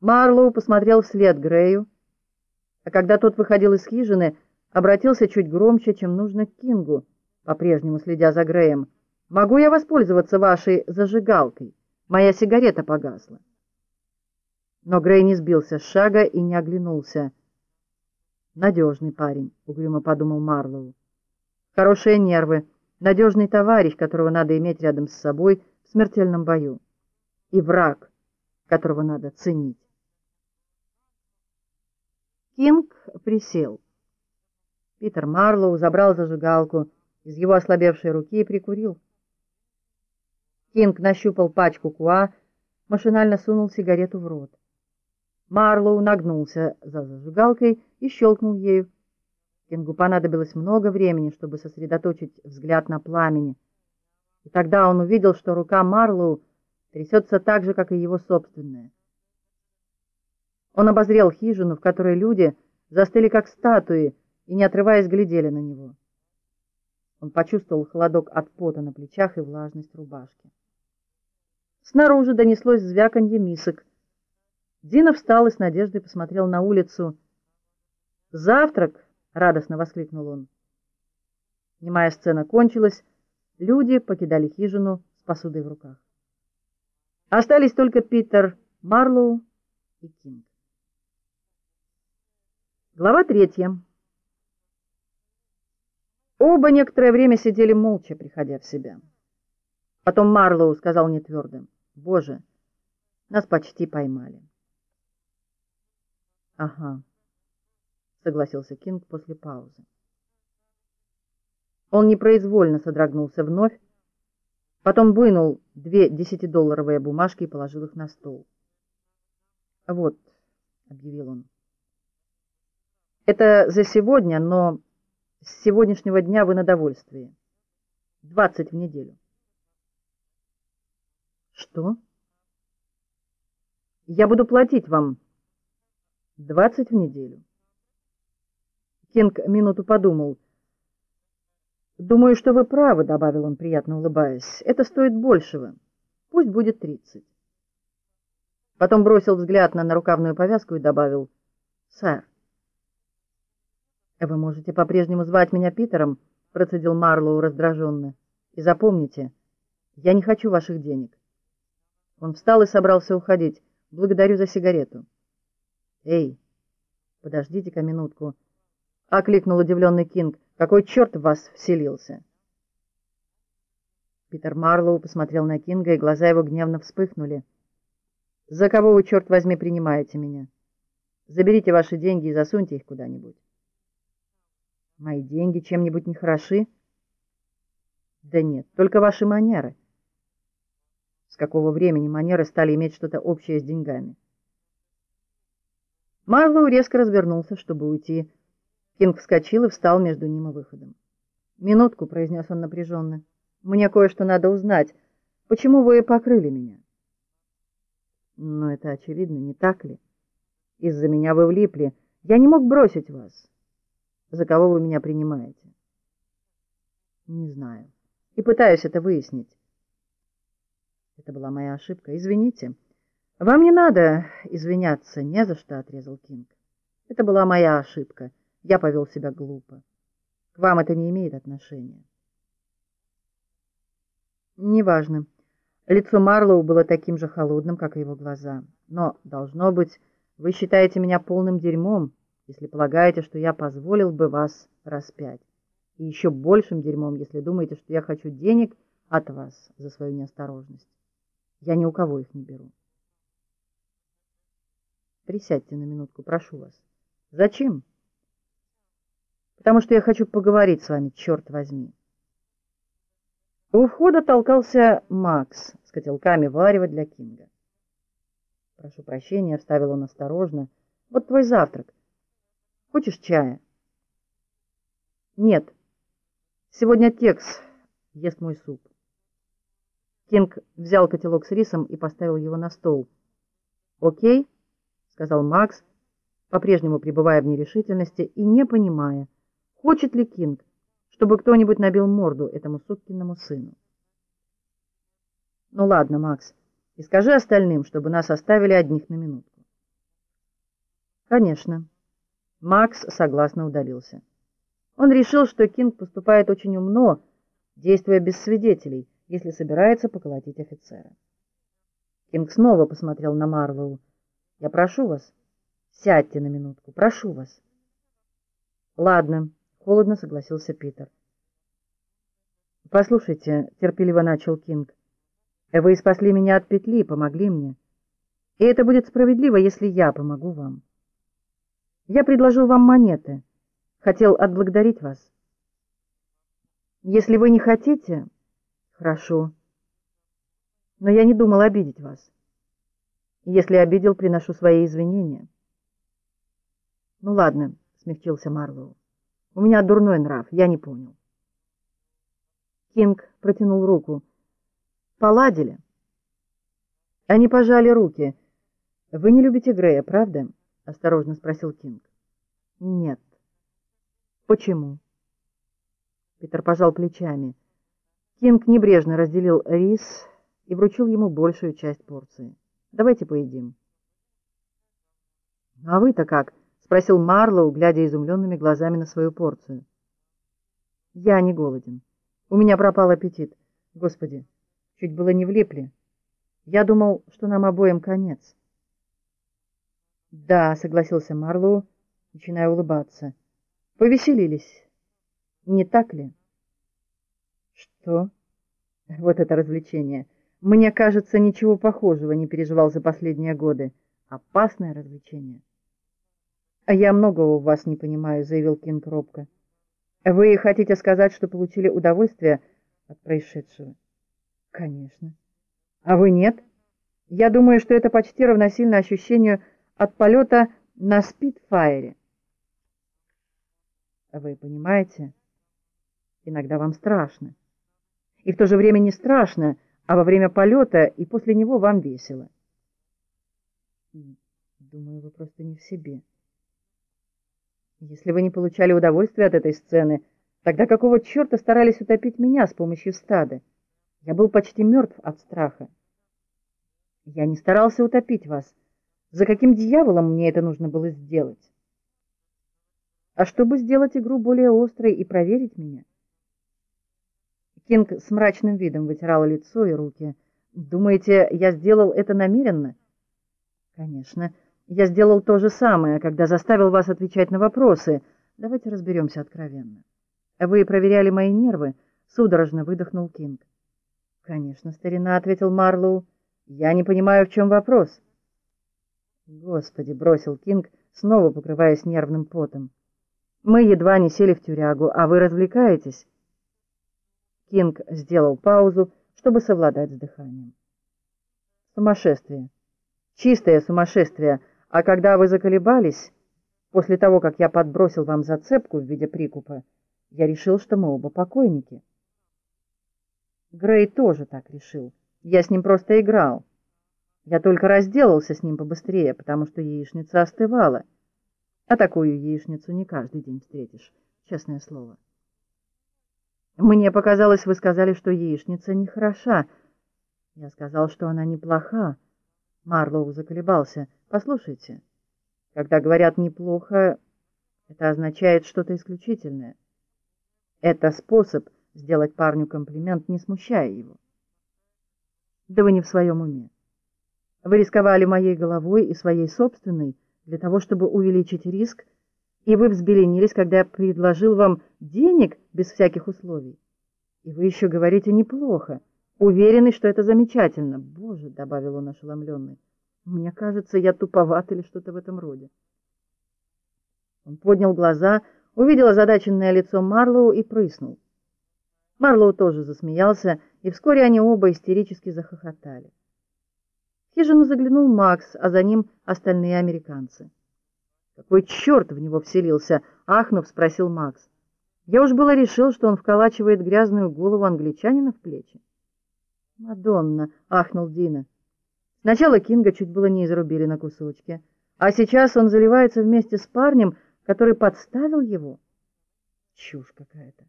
Марлоу посмотрел вслед Грею, а когда тот выходил из хижины, обратился чуть громче, чем нужно к Кингу, по-прежнему следя за Греем. «Могу я воспользоваться вашей зажигалкой? Моя сигарета погасла». Но Грей не сбился с шага и не оглянулся. «Надежный парень», — угрюмо подумал Марлоу. «Хорошие нервы, надежный товарищ, которого надо иметь рядом с собой в смертельном бою, и враг, которого надо ценить». Кинг присел. Питер Марлоу забрал зажигалку из его ослабевшей руки и прикурил. Кинг нащупал пачку куа, машинально сунул сигарету в рот. Марлоу нагнулся за зажигалкой и щелкнул ею. Кингу понадобилось много времени, чтобы сосредоточить взгляд на пламени. И тогда он увидел, что рука Марлоу трясется так же, как и его собственная. Он обозрел хижину, в которой люди застыли как статуи и, не отрываясь, глядели на него. Он почувствовал холодок от пота на плечах и влажность рубашки. Снаружи донеслось звяканье мисок. Дина встал и с надеждой посмотрел на улицу. «Завтрак!» — радостно воскликнул он. Немая сцена кончилась, люди покидали хижину с посудой в руках. Остались только Питер Марлоу и Кинг. Глава третья. Оба некоторое время сидели молча, приходя в себя. Потом Марлоу сказал нетвердым: «Боже, нас почти поймали». «Ага», — согласился Кинг после паузы. Он непроизвольно содрогнулся вновь, потом вынул две десятидолларовые бумажки и положил их на стол. «Вот», — объявил он, — это за сегодня, но с сегодняшнего дня вы на довольствии. Двадцать в неделю. Что? Я буду платить вам двадцать в неделю. Кинг минуту подумал. «Думаю, что вы правы», — добавил он, приятно улыбаясь. «Это стоит большего. Пусть будет тридцать». Потом бросил взгляд на нарукавную повязку и добавил. «Сэр». «Вы можете по-прежнему звать меня Питером», — процедил Марлоу раздраженно. «И запомните, я не хочу ваших денег». Он встал и собрался уходить. «Благодарю за сигарету». «Эй, подождите-ка минутку», — окликнул удивленный Кинг. «Какой черт в вас вселился?» Питер Марлоу посмотрел на Кинга, и глаза его гневно вспыхнули. «За кого вы, черт возьми, принимаете меня? Заберите ваши деньги и засуньте их куда-нибудь». Мои деньги чем-нибудь не хороши? Да нет, только ваши манеры. С какого времени манеры стали иметь что-то общее с деньгами? Марлоу резко развернулся, чтобы уйти. Кинг вскочил и встал между ним и выходом. «Минутку», — произнес он напряженно. «Мне кое-что надо узнать. Почему вы покрыли меня?» «Но это очевидно, не так ли? Из-за меня вы влипли. Я не мог бросить вас за кого вы меня принимаете. Не знаю. И пытаюсь это выяснить. Это была моя ошибка. Извините. Вам не надо извиняться, не за что, отрезал Кинг. Это была моя ошибка. Я повел себя глупо. К вам это не имеет отношения. Неважно. Лицо Марлоу было таким же холодным, как и его глаза. Но, должно быть, вы считаете меня полным дерьмом, если полагаете, что я позволил бы вас распять. И еще большим дерьмом, если думаете, что я хочу денег от вас за свою неосторожность. Я ни у кого их не беру. Присядьте на минутку, прошу вас. Зачем? Потому что я хочу поговорить с вами, черт возьми. У входа толкался Макс с котелками варева для Кинга. Прошу прощения, вставил он осторожно. Вот твой завтрак. Хочешь чая? Нет. Сегодня Текс ест мой суп. Кинг взял котелок с рисом и поставил его на стол. «Окей», — сказал Макс, по-прежнему пребывая в нерешительности и не понимая, хочет ли Кинг, чтобы кто-нибудь набил морду этому сукиному сыну. «Ну ладно, Макс, и скажи остальным, чтобы нас оставили одних на минутку». Конечно. Макс согласно удалился. Он решил, что Кинг поступает очень умно, действуя без свидетелей, если собирается поколотить офицера. Кинг снова посмотрел на Марлоу. «Я прошу вас, сядьте на минутку, прошу вас». «Ладно», — холодно согласился Питер. «Послушайте», — терпеливо начал Кинг, — «вы спасли меня от петли, помогли мне, и это будет справедливо, если я помогу вам. Я предложил вам монеты». Хотел отблагодарить вас. Если вы не хотите, хорошо. Но я не думал обидеть вас. Если обидел, приношу свои извинения. Ну ладно, смягчился Марлоу. У меня дурной нрав, я не понял. Кинг протянул руку. Поладили. Они пожали руки. Вы не любите Грея, правда? Осторожно спросил Кинг. Нет. Почему? Питер пожал плечами. Кинг небрежно разделил рис и вручил ему большую часть порции. Давайте поедим. А вы-то как? спросил Марлоу, глядя изумленными глазами на свою порцию. Я не голоден. У меня пропал аппетит. Господи, чуть было не влипли. Я думал, что нам обоим конец. Да, согласился Марлоу, начиная улыбаться. Повеселились, не так ли? Что? Вот это развлечение. Мне кажется, ничего похожего не переживал за последние годы. Опасное развлечение. А я многого у вас не понимаю, заявил Кинг робко. Вы хотите сказать, что получили удовольствие от происшедшего? Конечно. А вы нет? Я думаю, что это почти равносильно ощущению от полета на спидфайре. Вы понимаете, иногда вам страшно. И в то же время не страшно, а во время полета и после него вам весело. Думаю, вы просто не в себе. Если вы не получали удовольствия от этой сцены, тогда какого черта старались утопить меня с помощью стада? Я был почти мертв от страха. Я не старался утопить вас. За каким дьяволом мне это нужно было сделать? а чтобы сделать игру более острой и проверить меня. Кинг с мрачным видом вытирал лицо и руки. Думаете, я сделал это намеренно? Конечно, я сделал то же самое, когда заставил вас отвечать на вопросы. Давайте разберемся откровенно. Вы проверяли мои нервы, судорожно выдохнул Кинг. Конечно, старина, ответил Марлоу. Я не понимаю, в чем вопрос. Господи, бросил Кинг, снова покрываясь нервным потом. Мы едва не сели в тюрягу, а вы развлекаетесь?» Кинг сделал паузу, чтобы совладать с дыханием. «Сумасшествие. Чистое сумасшествие. А когда вы заколебались, после того, как я подбросил вам зацепку в виде прикупа, я решил, что мы оба покойники». Грей тоже так решил. Я с ним просто играл. Я только разделался с ним побыстрее, потому что яичница остывала. А такую яичницу не каждый день встретишь, честное слово. Мне показалось, вы сказали, что яичница не хороша. Я сказал, что она неплоха. Марлоу заколебался. Послушайте, когда говорят «неплохо», это означает что-то исключительное. Это способ сделать парню комплимент, не смущая его. Да вы не в своем уме. Вы рисковали моей головой и своей собственной, для того, чтобы увеличить риск, и вы взбеленились, когда я предложил вам денег без всяких условий. И вы еще говорите неплохо, уверенный, что это замечательно. Боже, — добавил он ошеломленный, — мне кажется, я туповат или что-то в этом роде. Он поднял глаза, увидел озадаченное лицо Марлоу и прыснул. Марлоу тоже засмеялся, и вскоре они оба истерически захохотали. Хижину заглянул Макс, а за ним остальные американцы. «Какой черт в него вселился?» — ахнув, спросил Макс. «Я уж было решил, что он вколачивает грязную голову англичанина в плечи». «Мадонна!» — ахнул Дина. Сначала Кинга чуть было не изрубили на кусочки, а сейчас он заливается вместе с парнем, который подставил его. Чушь какая-то.